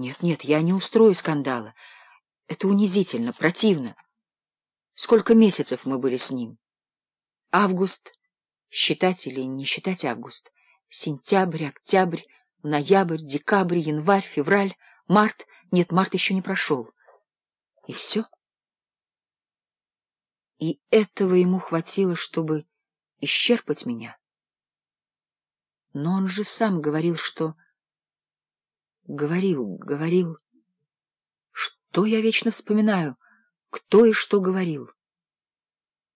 Нет, нет, я не устрою скандала. Это унизительно, противно. Сколько месяцев мы были с ним? Август. Считать или не считать август? Сентябрь, октябрь, ноябрь, декабрь, январь, февраль, март. Нет, март еще не прошел. И все. И этого ему хватило, чтобы исчерпать меня. Но он же сам говорил, что... Говорил, говорил. Что я вечно вспоминаю? Кто и что говорил?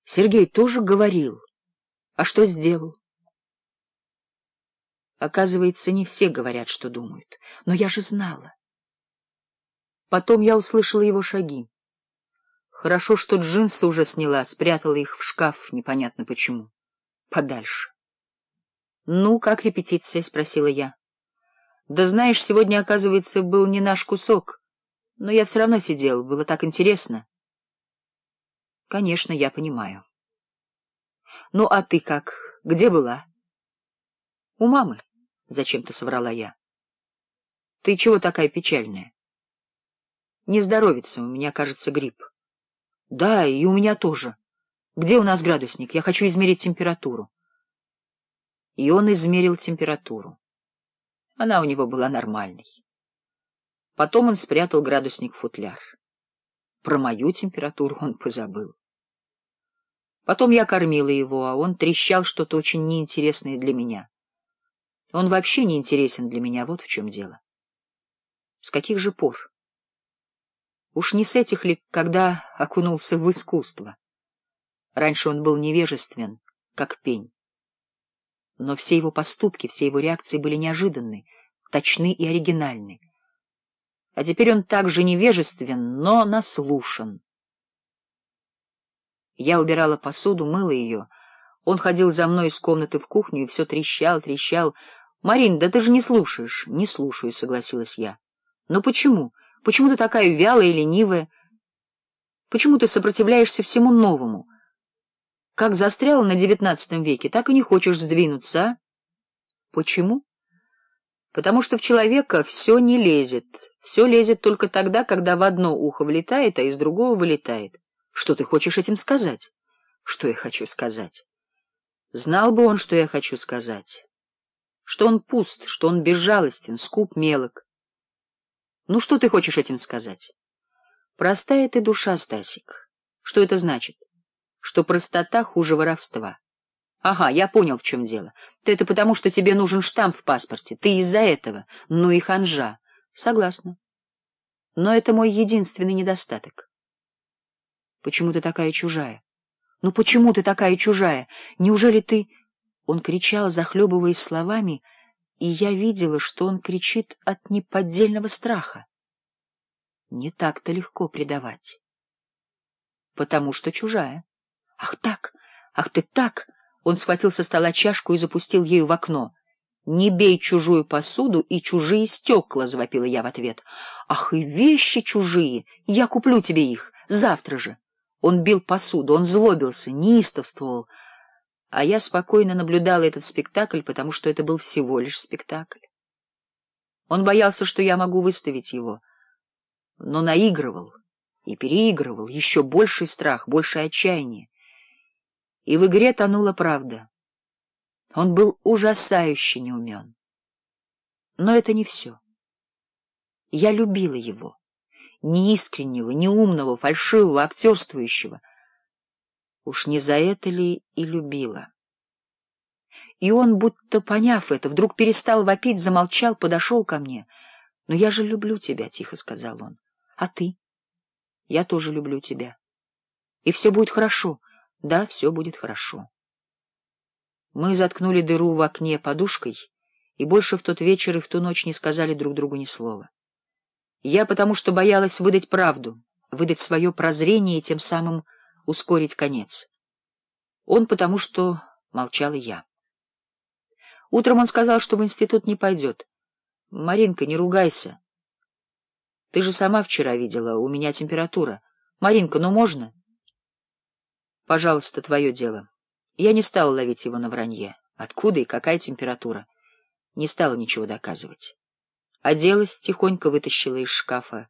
Сергей тоже говорил. А что сделал? Оказывается, не все говорят, что думают. Но я же знала. Потом я услышала его шаги. Хорошо, что джинсы уже сняла, спрятала их в шкаф, непонятно почему. Подальше. — Ну, как репетиция? — спросила я. Да знаешь, сегодня, оказывается, был не наш кусок. Но я все равно сидел, было так интересно. Конечно, я понимаю. Ну, а ты как? Где была? У мамы, зачем-то соврала я. Ты чего такая печальная? Не здоровится, у меня, кажется, грипп. Да, и у меня тоже. Где у нас градусник? Я хочу измерить температуру. И он измерил температуру. Она у него была нормальной. Потом он спрятал градусник в футляр. Про мою температуру он позабыл. Потом я кормила его, а он трещал что-то очень неинтересное для меня. Он вообще не интересен для меня, вот в чем дело. С каких же пор? Уж не с этих ли, когда окунулся в искусство? Раньше он был невежествен, как пень. Но все его поступки, все его реакции были неожиданны, точны и оригинальны. А теперь он также невежествен, но наслушан. Я убирала посуду, мыла ее. Он ходил за мной из комнаты в кухню и все трещал, трещал. — Марин, да ты же не слушаешь. — Не слушаю, — согласилась я. — Но почему? Почему ты такая вялая и ленивая? Почему ты сопротивляешься всему новому? — как застрял на девятнадцатом веке, так и не хочешь сдвинуться, а? Почему? Потому что в человека все не лезет. Все лезет только тогда, когда в одно ухо влетает, а из другого вылетает. Что ты хочешь этим сказать? Что я хочу сказать? Знал бы он, что я хочу сказать. Что он пуст, что он безжалостен, скуп, мелок. Ну, что ты хочешь этим сказать? Простая ты душа, Стасик. Что это значит? что простота хуже воровства. Ага, я понял, в чем дело. Ты это потому, что тебе нужен штамп в паспорте. Ты из-за этого. Ну и ханжа. Согласна. Но это мой единственный недостаток. Почему ты такая чужая? Ну почему ты такая чужая? Неужели ты... Он кричал, захлебываясь словами, и я видела, что он кричит от неподдельного страха. Не так-то легко предавать. Потому что чужая. Ах так, ах ты так! Он схватил со стола чашку и запустил ею в окно. «Не бей чужую посуду и чужие стекла!» — завопила я в ответ. «Ах, и вещи чужие! Я куплю тебе их! Завтра же!» Он бил посуду, он злобился, неистовствовал. А я спокойно наблюдала этот спектакль, потому что это был всего лишь спектакль. Он боялся, что я могу выставить его, но наигрывал и переигрывал еще больший страх, большее отчаяние и в игре тонула правда. Он был ужасающе неумен. Но это не все. Я любила его, неискреннего, неумного, фальшивого, актерствующего. Уж не за это ли и любила? И он, будто поняв это, вдруг перестал вопить, замолчал, подошел ко мне. — Но я же люблю тебя, — тихо сказал он. — А ты? — Я тоже люблю тебя. И все будет хорошо. Да, все будет хорошо. Мы заткнули дыру в окне подушкой и больше в тот вечер и в ту ночь не сказали друг другу ни слова. Я потому что боялась выдать правду, выдать свое прозрение и тем самым ускорить конец. Он потому что молчал и я. Утром он сказал, что в институт не пойдет. «Маринка, не ругайся. Ты же сама вчера видела, у меня температура. Маринка, ну можно?» пожалуйста, твое дело. Я не стала ловить его на вранье. Откуда и какая температура? Не стала ничего доказывать. Оделась, тихонько вытащила из шкафа